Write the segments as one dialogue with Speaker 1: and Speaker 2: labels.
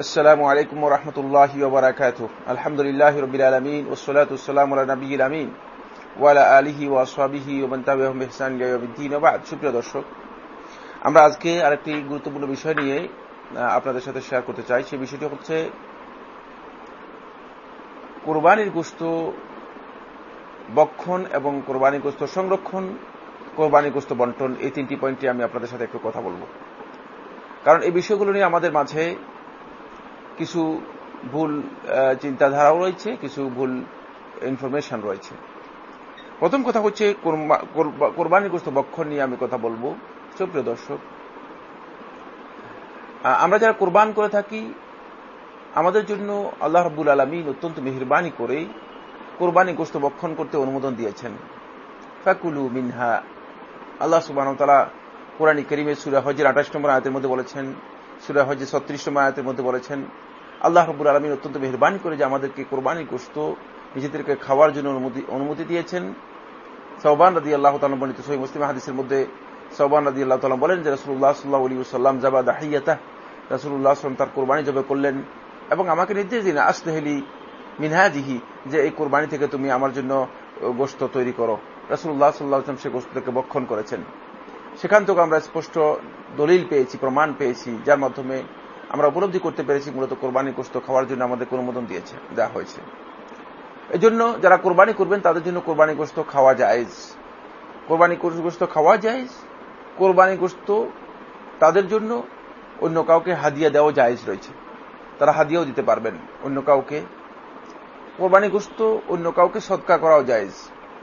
Speaker 1: আসসালামু আলাইকুম রহমতুল্লাহি ওবরাকাত আলহামদুলিল্লাহ রবিল আলমিন ওসলাতাম নবীল আমিন ওয়ালা আলিহি ওয়াসবিহি ওবন্তাবিহসান গাইবিদ্দিন ওবাদ সুপ্রিয় দর্শক, আমরা আজকে আরেকটি গুরুত্বপূর্ণ বিষয় নিয়ে আপনাদের সাথে শেয়ার করতে চাই। সে বিষয়টি হচ্ছে কোরবানির গোস্ত বক্ষণ এবং কোরবানি গোস্ত সংরক্ষণ কোরবানি গোস্ত বন্টন, এই তিনটি পয়েন্টে আমি আপনাদের সাথে একটু কথা বলব। কারণ এই বিষয়গুলো নিয়ে আমাদের মাঝে কিছু ভুল চিন্তাধারাও রয়েছে, কিছু ভুল ইনফরমেশন রয়েছে। প্রথম কথা হচ্ছে কোরবানিগ্রস্ত বক্ষণ নিয়ে আমি কথা বলব। সুপ্রিয় দর্শক আমরা যারা কোরবান করে থাকি, আমাদের জন্য আল্লাহ রব্বুল আলমিন অত্যন্ত মেহরবানি করে কোরবানি গোস্ত বক্ষণ করতে অনুমোদন দিয়েছেন। ফাকুলু মিনহা। আল্লাহ সুবাহ তালা কোরআনী করিমের সুরা হজের আঠাশ নম্বর আয়তের মধ্যে বলেছেন সুরা হজের ছত্রিশ নম্বর আয়তের মধ্যে বলেছেন, আল্লাহ রব্বুল আলমিন অত্যন্ত মেহরবানি করে যে আমাদেরকে কোরবানি গোস্ত নিজেদেরকে খাওয়ার জন্য অনুমতি অনুমতি দিয়েছেন। সৌবান রাদি আল্লাহ তালা বর্ণিত সহি মুসলিম হাদিসের মধ্যে সৌবান রাদি আল্লাহ তালা বলেন যে রসুল্লাহ সাল্লাহ আলী সাল্লাম জাবা দাহিয়াতা রসুল্লাহ আসলাম তার কোরবানি জবে করলেন এবং আমাকে নির্দেশ দিন আসতেহলি মিনহাজিহি, যে এই কোরবানি থেকে তুমি আমার জন্য গোস্ত তৈরি করো। রসুল্লাহ সাল্লাহ আসলাম সে গোস্তকে বক্ষণ করেছেন। সেখান থেকে আমরা স্পষ্ট দলিল পেয়েছি, প্রমাণ পেয়েছি, যার মাধ্যমে আমরা উপলব্ধি করতে পেরেছি মূলত কোরবানি গোস্ত খাওয়ার জন্য আমাদের অনুমোদন দিয়েছে দেওয়া হয়েছে। এজন্য যারা কোরবানি করবেন, তাদের জন্য কোরবানি গোস্ত খাওয়া যায় কোরবানি গোস্ত খাওয়া যায় কোরবানি গোস্ত তাদের জন্য অন্য কাউকে হাদিয়া দেওয়া জায়েজ রয়েছে। তারা হাদিয়াও দিতে পারবেন, অন্য কাউকে কোরবানি গোস্ত অন্য কাউকে সৎকার করাও জায়েজ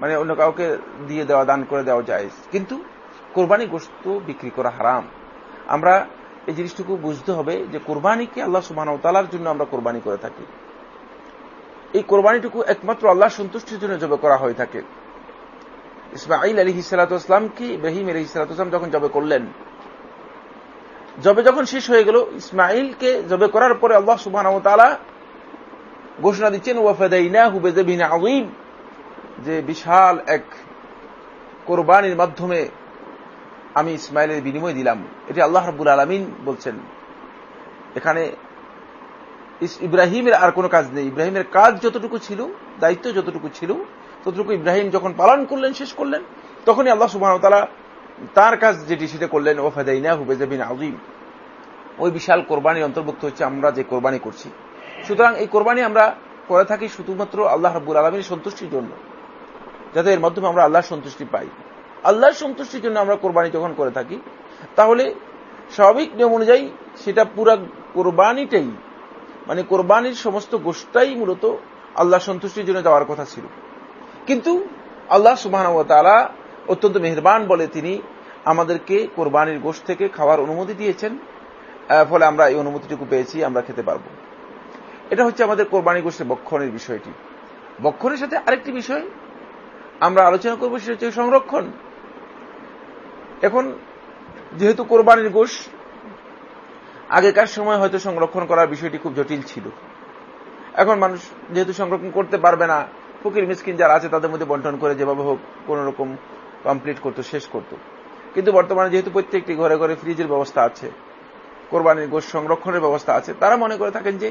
Speaker 1: মানে অন্য কাউকে দিয়ে দেওয়া, দান করে দেওয়া জায়েজ। কিন্তু কোরবানি গোস্ত বিক্রি করা হারাম। আমরা এই জিনিসটুকু বুঝতে হবে যে কোরবানিকে আল্লাহ সুবাহ তালার জন্য আমরা কোরবানি করে থাকি। এই কোরবানিটুকু একমাত্র আল্লাহ সন্তুষ্টির জন্য জবে করা হয়ে থাকে। ইসমাইল আলী হিসালাতামকে ইব্রাহিম আলী হিসালাতাম যখন জবে করলেন, জবে যখন শেষ হয়ে গেল ইসমাইলকে জবে করার পরে আল্লাহ সুবাহ ঘোষণা দিচ্ছেন ওয়াফেদাইনা হুবেদিন আউিম যে বিশাল এক কোরবানির মাধ্যমে আমি ইসমাইলের বিনিময় দিলাম। এটি আল্লাহ রাবুল আলমিন বলছেন। এখানে ইব্রাহিমের আর কোনো কাজ নেই। ইব্রাহিমের কাজ যতটুকু ছিল, দায়িত্ব যতটুকু ছিল, ততটুকু ইব্রাহিম যখন পালন করলেন, শেষ করলেন, তখনই আল্লাহ সুবাহ তালা তার কাজ যেটি সেটা করলেন ও ফেদাইনা হুবেজাবিন আজিম ওই বিশাল কোরবানির অন্তর্ভুক্ত হচ্ছে, আমরা যে কোরবানি করছি। সুতরাং এই কোরবানি আমরা করে থাকি শুধুমাত্র আল্লাহ রাবুল আলমীর সন্তুষ্টির জন্য, যাতে এর মাধ্যমে আমরা আল্লাহর সন্তুষ্টি পাই। আল্লাহর সন্তুষ্টির জন্য আমরা কোরবানি যখন করে থাকি, তাহলে স্বাভাবিক নিয়ম অনুযায়ী সেটা পুরা কোরবানিটাই মানে কোরবানির সমস্ত গোষ্ঠটাই মূলত আল্লাহ সন্তুষ্টির জন্য যাওয়ার কথা ছিল। কিন্তু আল্লাহ সুবাহ তালা অত্যন্ত মেহরবান বলে তিনি আমাদেরকে কোরবানির গোষ্ঠ থেকে খাওয়ার অনুমতি দিয়েছেন ফলে আমরা এই অনুমতিটুকু পেয়েছি, আমরা খেতে পারব। এটা হচ্ছে আমাদের কোরবানি গোষ্ঠের বক্ষণের বিষয়টি। বক্ষণের সাথে আরেকটি বিষয় আমরা আলোচনা করব, সেটা হচ্ছে সংরক্ষণ। এখন যেহেতু কোরবানির গোষ আগেকার সময় হয়তো সংরক্ষণ করার বিষয়টি খুব জটিল ছিল। এখন মানুষ যেহেতু সংরক্ষণ করতে পারবে না, ফকির মিসকিন যারা আছে তাদের মধ্যে বন্টন করে যেভাবে হোক কোন রকম কমপ্লিট করতো, শেষ করত। কিন্তু বর্তমানে যেহেতু প্রত্যেকটি ঘরে ঘরে ফ্রিজের ব্যবস্থা আছে, কোরবানির গোষ সংরক্ষণের ব্যবস্থা আছে, তারা মনে করে থাকেন যে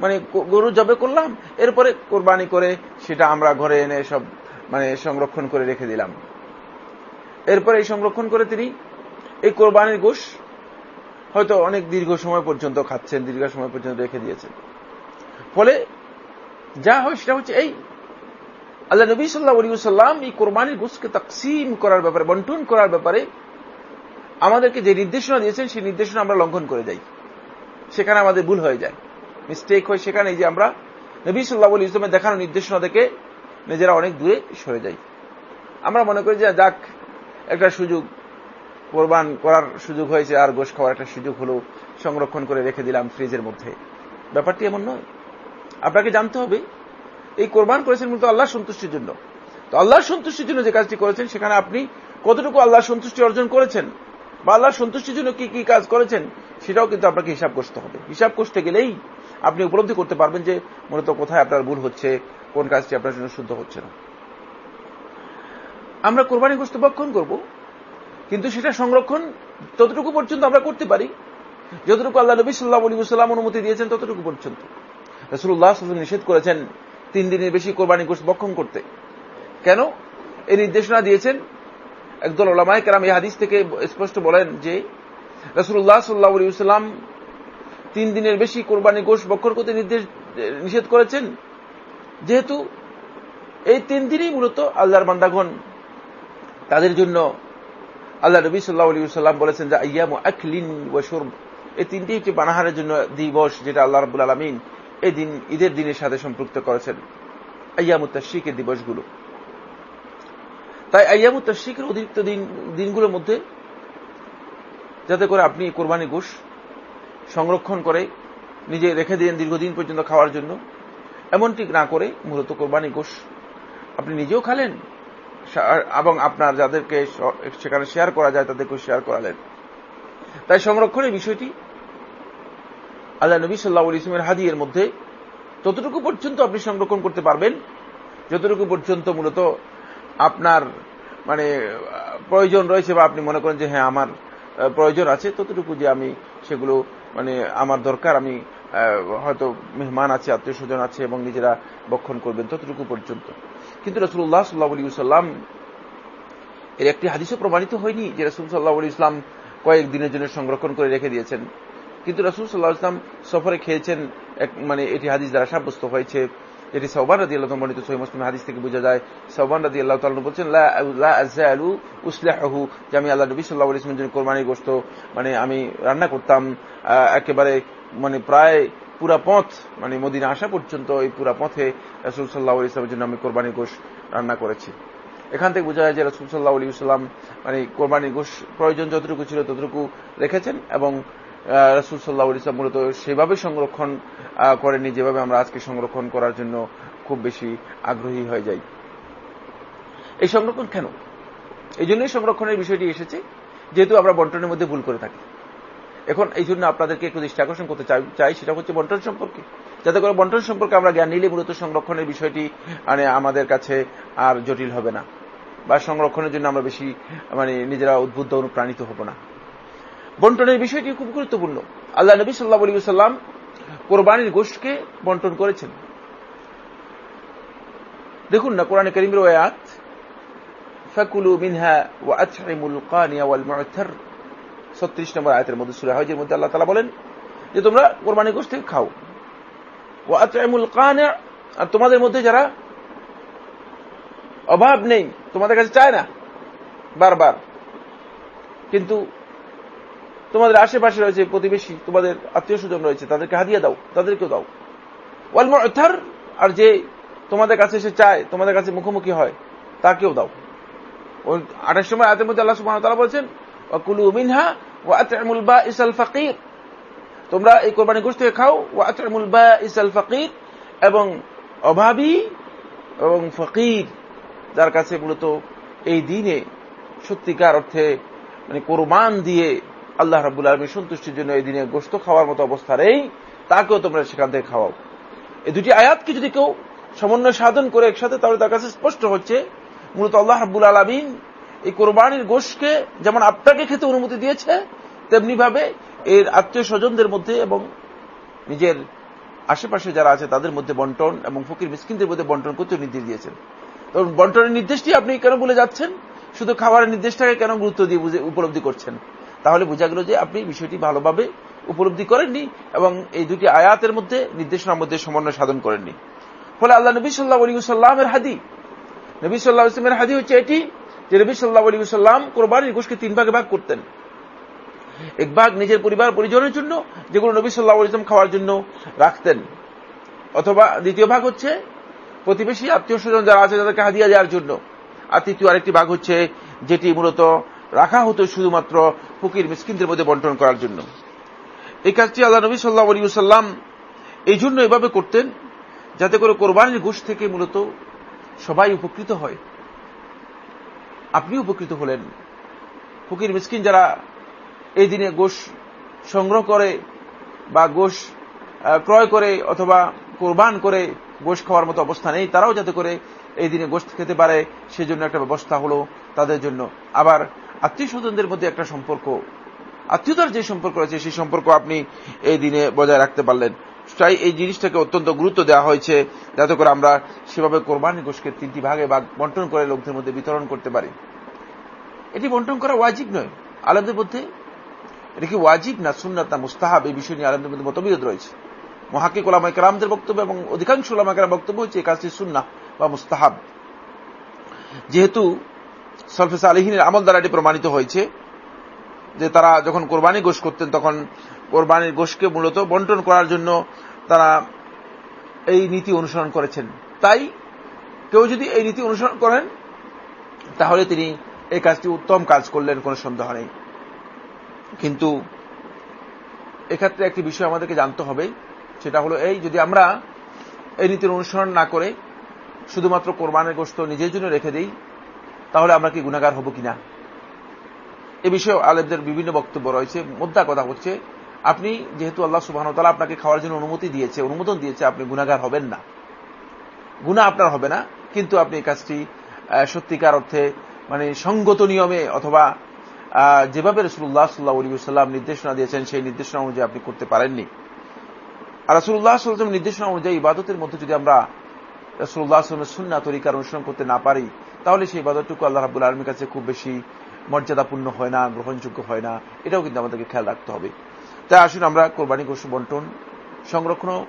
Speaker 1: মানে গরু জবে করলাম, এরপরে কোরবানি করে সেটা আমরা ঘরে এনে সব মানে সংরক্ষণ করে রেখে দিলাম। এরপরে এই সংরক্ষণ করে তিনি এই কোরবানির গোষ হয়তো অনেক দীর্ঘ সময় পর্যন্ত খাচ্ছেন, দীর্ঘ সময় পর্যন্ত রেখে দিয়েছেন। ফলে যা হয় সেটা হচ্ছে এই। আল্লাহ নবী সাল্লাহ আলী সাল্লাম এই কোরবানির গোষকে তাকসিম করার ব্যাপারে, বন্টন করার ব্যাপারে আমাদেরকে যে নির্দেশনা দিয়েছেন, সেই নির্দেশনা আমরা লঙ্ঘন করে যাই। সেখানে আমাদের ভুল হয়ে যায়। মিস্টেক হয় সেখানে যে আমরা নবী সাল্লাহ আলী ইসলামের দেখানো নির্দেশনা থেকে নিজেরা অনেক দূরে সরে যাই। আমরা মনে করি যে যাক একটা সুযোগ কোরবান করার সুযোগ হয়েছে আর গোশ খাওয়ার একটা সুযোগ হলো সংরক্ষণ করে রেখে দিলাম ফ্রিজের মধ্যে। ব্যাপারটি এমন নয়। আপনাকে জানতে হবে, এই কোরবান করেছেন মূলত আল্লাহ সন্তুষ্টির জন্য। তো আল্লাহর সন্তুষ্টির জন্য যে কাজটি করেছেন, সেখানে আপনি কতটুকু আল্লাহর সন্তুষ্টি অর্জন করেছেন বা আল্লাহর সন্তুষ্টির জন্য কি কি কাজ করেছেন, সেটাও কিন্তু আপনাকে হিসাব করতে হবে। হিসাব করতে গেলেই আপনি উপলব্ধি করতে পারবেন যে মূলত কোথায় আপনার ভুল হচ্ছে, কোন কাজটি আপনার জন্য শুদ্ধ হচ্ছে না। আমরা কোরবানি গোস্ত বক্ষণ করব। কিন্তু সেটা সংরক্ষণ ততটুকু পর্যন্ত আমরা করতে পারি। যতটুকু আল্লাহ নবী সাল্লাহ আলী সাল্লাম অনুমতি দিয়েছেন ততটুকু পর্যন্ত। রসুল্লাহ নিষেধ করেছেন তিন দিনের বেশি কোরবানি গোষ্ঠ বক্ষণ করতে। কেন? এই নির্দেশনা দিয়েছেন একদল ওলামায় কেরাম এই হাদিস থেকে স্পষ্ট বলেন যে রসুল্লাহ সাল্লাহ আলী সাল্লাম তিন দিনের বেশি কোরবানি গোশ বক্ষণ করতে নির্দেশ, নিষেধ করেছেন। যেহেতু এই তিন দিনই মূলত আল্লাহর বান্দাগণ তাদের জন্য আল্লাহ নবী সাল্লাহ আলী সাল্লাম বলেছেন যে আয়াম আকলিন ওয়াসুর এই তিনটি হচ্ছে বানাহারের জন্য দিবস যেটা আল্লাহ রবুল আলমিন এই দিন, ঈদের দিনের সাথে সম্পৃক্ত করেছেন। আয়ামুত্তাশিকের দিবসগুলো। তাই আয়ামুত্তাশিকের অতিরিক্ত দিন, দিনগুলোর মধ্যে যাতে করে আপনি কোরবানি গোশ সংরক্ষণ করে নিজে রেখে দিলেন দীর্ঘদিন পর্যন্ত খাওয়ার জন্য, এমনটি না করে মূলত কোরবানি গোশ আপনি নিজেও খালেন এবং আপনার যাদেরকে সেখানে শেয়ার করা যায় তাদেরকে শেয়ার করালেন। তাই সংরক্ষণের বিষয়টি আল্লাহ নবী সাল্লাহ ইসলামের হাদিয়ের মধ্যে ততটুকু পর্যন্ত আপনি সংরক্ষণ করতে পারবেন, যতটুকু পর্যন্ত মূলত আপনার মানে প্রয়োজন রয়েছে বা আপনি মনে করেন যে হ্যাঁ আমার প্রয়োজন আছে, ততটুকু যে আমি সেগুলো মানে আমার দরকার, আমি হয়তো মেহমান আছে, আত্মীয় স্বজন আছে এবং নিজেরা বক্ষণ করবেন ততটুকু পর্যন্ত। কিন্তু রসুল্লাহ সাল্লাহ আলী সাল্লাম এর একটি হাদিসও প্রমাণিত হয়নি যে রসুল সাল্লাহ আলী ইসলাম কয়েক দিনের জন্য সংরক্ষণ করে রেখে দিয়েছেন। কিন্তু রসুল সাল্লাহ ইসলাম সফরে খেয়েছেন মানে এটি হাদিস দ্বারা সাব্যস্ত হয়েছে। যেটি সৌবান রাদি আল্লাহ বর্ণিত সহি মুসলিম হাদিস থেকে বোঝা যায়। সৌবান রাদি আল্লাহ তালন বলছেন আলু উসলাহু যে আমি আল্লাহ নবী সাল্লাহ ইসলামের জন্য কোরবানি গোস্ত মানে আমি রান্না করতাম একেবারে মানে প্রায় পুরা পথ মানে মদিনা আসা পর্যন্ত এই পুরা পথে রসুল সাল্লাহ ইসলামের জন্য আমি কোরবানি গোশ রান্না করেছি। এখান থেকে বোঝা যায় যে রসুল সাল্লাহ আলী সাল্লাম মানে কোরবানি গোশ প্রয়োজন যতটুকু ছিল ততটুকু রেখেছেন এবং রসুল সাল্লাহ ইসলাম মূলত সেভাবে সংরক্ষণ করেনি যেভাবে আমরা আজকে সংরক্ষণ করার জন্য খুব বেশি আগ্রহী হয়ে যাই। এই সংরক্ষণ কেন? এই জন্যই সংরক্ষণের বিষয়টি এসেছে, যেহেতু আমরা বন্টনের মধ্যে ভুল করে থাকি। এখন এই জন্য আপনাদেরকে একটু দৃষ্টি আকর্ষণ করতে চাই, সেটা হচ্ছে বন্টন সম্পর্কে। যাতে করে বন্টন সম্পর্কে আমরা জ্ঞান নিলে মূলত সংরক্ষণের বিষয়টি মানে আমাদের কাছে আর জটিল হবে না, বা সংরক্ষণের জন্য আমরা বেশি মানে নিজেরা উদ্বুদ্ধ, অনুপ্রাণিত হব না। বন্টনের বিষয়টি খুব গুরুত্বপূর্ণ। আল্লাহ নবী সাল্লাহ আলী সাল্লাম কোরবানির গোষ্ঠকে বন্টন করেছেন। দেখুন না কোরআন করিমের ওয়াত নম্বর আয়তের মধ্যে মধ্যে আল্লাহ তালা বলেন যে, তোমরা কোরবানি গোষ্ঠ থেকে খাও। ও আতমুল কানে আর তোমাদের মধ্যে যারা অভাব নেই, তোমাদের কাছে চায় না, বারবার। কিন্তু তোমাদের আশেপাশে রয়েছে প্রতিবেশী, তোমাদের আত্মীয় স্বজন রয়েছে, তাদেরকে হাদিয়ে দাও, তাদেরকেও দাও। ওয়াল মথার আর যে তোমাদের কাছে এসে চায়, তোমাদের কাছে মুখোমুখি হয়, তাকেও দাও। আঠাশ সময় আয়াতের মধ্যে আল্লাহ সুবহানাহু ওয়া বলছেন, ওয়াকুলু মিনহা ওয়া আত'ইমুল বাঈসাল ফাকির। তোমরা এই কোরবানি গোশত থেকে খাও, ওয়া আত'ইমুল বাঈসাল ফাকির। এবং অভাবী এবং ফকির, যার কাছে মূলত এই দিনে সত্যিকার অর্থে মানে কোরবান দিয়ে আল্লাহ রাবুল আলমীর সন্তুষ্টির জন্য এই দিনে গোস্ত খাওয়ার মতো অবস্থা নেই, তাকেও তোমরা সেখান থেকে খাওয়াও। এই দুটি আয়াতকে যদি কেউ সমন্বয় সাধন করে একসাথে, তাহলে তার কাছে স্পষ্ট হচ্ছে, মূলত আল্লাহ রাবুল আলমিন এই কোরবানির গোষ্ঠকে যেমন আপনাকে খেতে অনুমতি দিয়েছে তেমনি ভাবে এর আত্মীয় স্বজনদের মধ্যে এবং নিজের আশেপাশে যারা আছে, তাদের মধ্যে বন্টন এবং ফকির মিসকিনদের মধ্যে বন্টন করতে নির্দেশ দিয়েছেন। তখন বন্টনের নির্দেশটি আপনি কেন বলে যাচ্ছেন? শুধু খাবারের নির্দেশটাকে কেন গুরুত্ব দিয়ে উপলব্ধি করছেন? তাহলে বোঝা গেল যে আপনি বিষয়টি ভালোভাবে উপলব্ধি করেননি এবং এই দুটি আয়াতের মধ্যে নির্দেশনার মধ্যে সমন্বয় সাধন করেননি। ফলে আল্লাহ নবী সাল্লাহ আলী সাল্লামের হাদি, নবী সাল্লাহ ইসলামের হাদি হচ্ছে এটি যে নবী সাল্লাহ আলী সাল্লাম কোরবানির গোষ্ঠকে তিন ভাগে ভাগ করতেন। এক ভাগ নিজের পরিবার পরিজনের জন্য, যেগুলো নবী সাল্লাহ ইসলাম খাওয়ার জন্য রাখতেন। অথবা দ্বিতীয় ভাগ হচ্ছে প্রতিবেশী আত্মীয় স্বজন যারা আছে তাদেরকে হাদিয়া দেওয়ার জন্য। আর তৃতীয় আরেকটি ভাগ হচ্ছে যেটি মূলত রাখা হতো শুধুমাত্র ফকির মিসকিনদের মধ্যে বন্টন করার জন্য। এই কাজটি আল্লাহ নবী সাল্লাহ আলী সাল্লাম এই জন্য এভাবে করতেন যাতে করে কোরবানির গোষ থেকে মূলত সবাই উপকৃত হয়। আপনি উপকৃত হলেন। ফকির মিসকিন যারা এই দিনে গোশ সংগ্রহ করে বা গোষ ক্রয় করে অথবা কোরবান করে গোশ খাওয়ার মতো অবস্থা নেই, তারাও যাতে করে এই দিনে গোষ্ঠ খেতে পারে, সেজন্য একটা ব্যবস্থা হলো তাদের জন্য। আবার আত্মীয় স্বজনদের মধ্যে একটা সম্পর্ক। আত্মীয়তার যে সম্পর্ক রয়েছে সেই সম্পর্ক আপনি এই দিনে বজায় রাখতে পারলেন। তাই এই জিনিসটাকে অত্যন্ত গুরুত্ব দেওয়া হয়েছে, যাতে করে আমরা সেভাবে কোরবানি গোষ্ঠকে তিনটি ভাগে ভাগ বন্টন করে লোকদের মধ্যে বিতরণ করতে পারি। এটি বন্টন করা ওয়াজিব নয়, আলমদের মধ্যে। এটা কি ওয়াজিব না সুন্নাত না মুস্তাহাব? এই বিষয় নিয়ে আলমদের মধ্যে মতবিরোধ রয়েছে। মহাকিক ওলামাই কালামদের বক্তব্য এবং অধিকাংশ ওলামাইকার বক্তব্য হচ্ছে এই কাজটি সুন্না বা মুস্তাহাব। যেহেতু সলফেসা আলহিনের আমল দ্বারা এটি প্রমাণিত হয়েছে যে তারা যখন কোরবানি গোশ করতেন, তখন কোরবানির গোশকে মূলত বন্টন করার জন্য তারা এই নীতি অনুসরণ করেছেন। তাই কেউ যদি এই নীতি অনুসরণ করেন, তাহলে তিনি এই কাজটি উত্তম কাজ করলেন, কোনো সন্দেহ নেই। কিন্তু এক্ষেত্রে একটি বিষয় আমাদেরকে জানতে হবে, সেটা হলো এই, যদি আমরা এই নীতির অনুসরণ না করে শুধুমাত্র কোরবানের গোস্ত নিজের জন্য রেখে দিই তাহলে আমরা কি গুণাগার হব কিনা? এ বিষয়ে আলেমদের বিভিন্ন বক্তব্য রয়েছে মোদ্দা কথা হচ্ছে, আপনি যেহেতু আল্লাহ সুবাহতালা আপনাকে খাওয়ার জন্য অনুমতি দিয়েছে, অনুমোদন দিয়েছে, আপনি গুণাগার হবেন না। গুণা আপনার হবে না, কিন্তু আপনি এই কাজটি সত্যিকার অর্থে মানে সঙ্গত নিয়মে অথবা যেভাবে রসুল্লাহ সাল্লাহ আলী সাল্লাম নির্দেশনা দিয়েছেন, সেই নির্দেশনা অনুযায়ী আপনি করতে পারেননি। আর রসুল্লাহ সাল্লাম নির্দেশনা অনুযায়ী ইবাদতের মধ্যে যদি আমরা রসুল্লাহ আসলামের সুন্না তরিকার অনুসরণ করতে না পারি তাহলে সেই ইবাদতটুকু আল্লাহ রাবুল আলমীর কাছে খুব বেশি মর্যাদাপূর্ণ হয় না, গ্রহণযোগ্য হয় না, এটাও কিন্তু আমাদেরকে খেয়াল রাখতে হবে। তাই আসুন আমরা কোরবানি গোষ্ঠ বন্টন সংরক্ষণ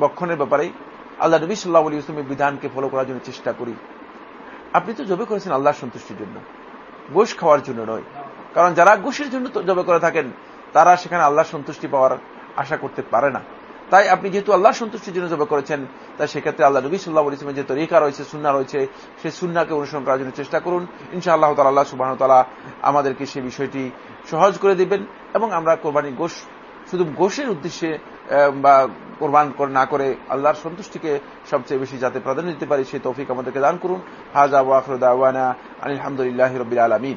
Speaker 1: বক্ষণের ব্যাপারে আল্লাহ নবী সাল্লাহ আলী ইসলামের বিধানকে ফলো করার জন্য চেষ্টা করি। আপনি তো জবে করেছেন আল্লাহর সন্তুষ্টির জন্য। গোশ খাওয়ার জন্য নয়। কারণ যারা গোশের জন্য জবে করে থাকেন, তারা সেখানে আল্লাহ সন্তুষ্টি পাওয়ার আশা করতে পারে না। তাই আপনি যেহেতু আল্লাহ সন্তুষ্টির জন্য জবে করেছেন, তাই সেক্ষেত্রে আল্লাহ নবী সাল্লাহ ইসলামের যে তরিকা রয়েছে সুন্না রয়েছে, সেই সুন্নাকে অনুসরণ করার জন্য চেষ্টা করুন। ইনশা আল্লাহ তালা আল্লাহ সুবাহ তালা আমাদেরকে সেই বিষয়টি সহজ করে দিবেন এবং আমরা কোরবানি গোশ, শুধু গোষের উদ্দেশ্যে বা কোরবান না করে আল্লাহর সন্তুষ্টিকে সবচেয়ে বেশি যাতে প্রাধান্য দিতে পারি, সেই তৌফিক আমাদেরকে দান করুন। হাজা ওয়াখরুদ্দাওয়ানা আলহামদুলিল্লাহ রবিল আলমিন।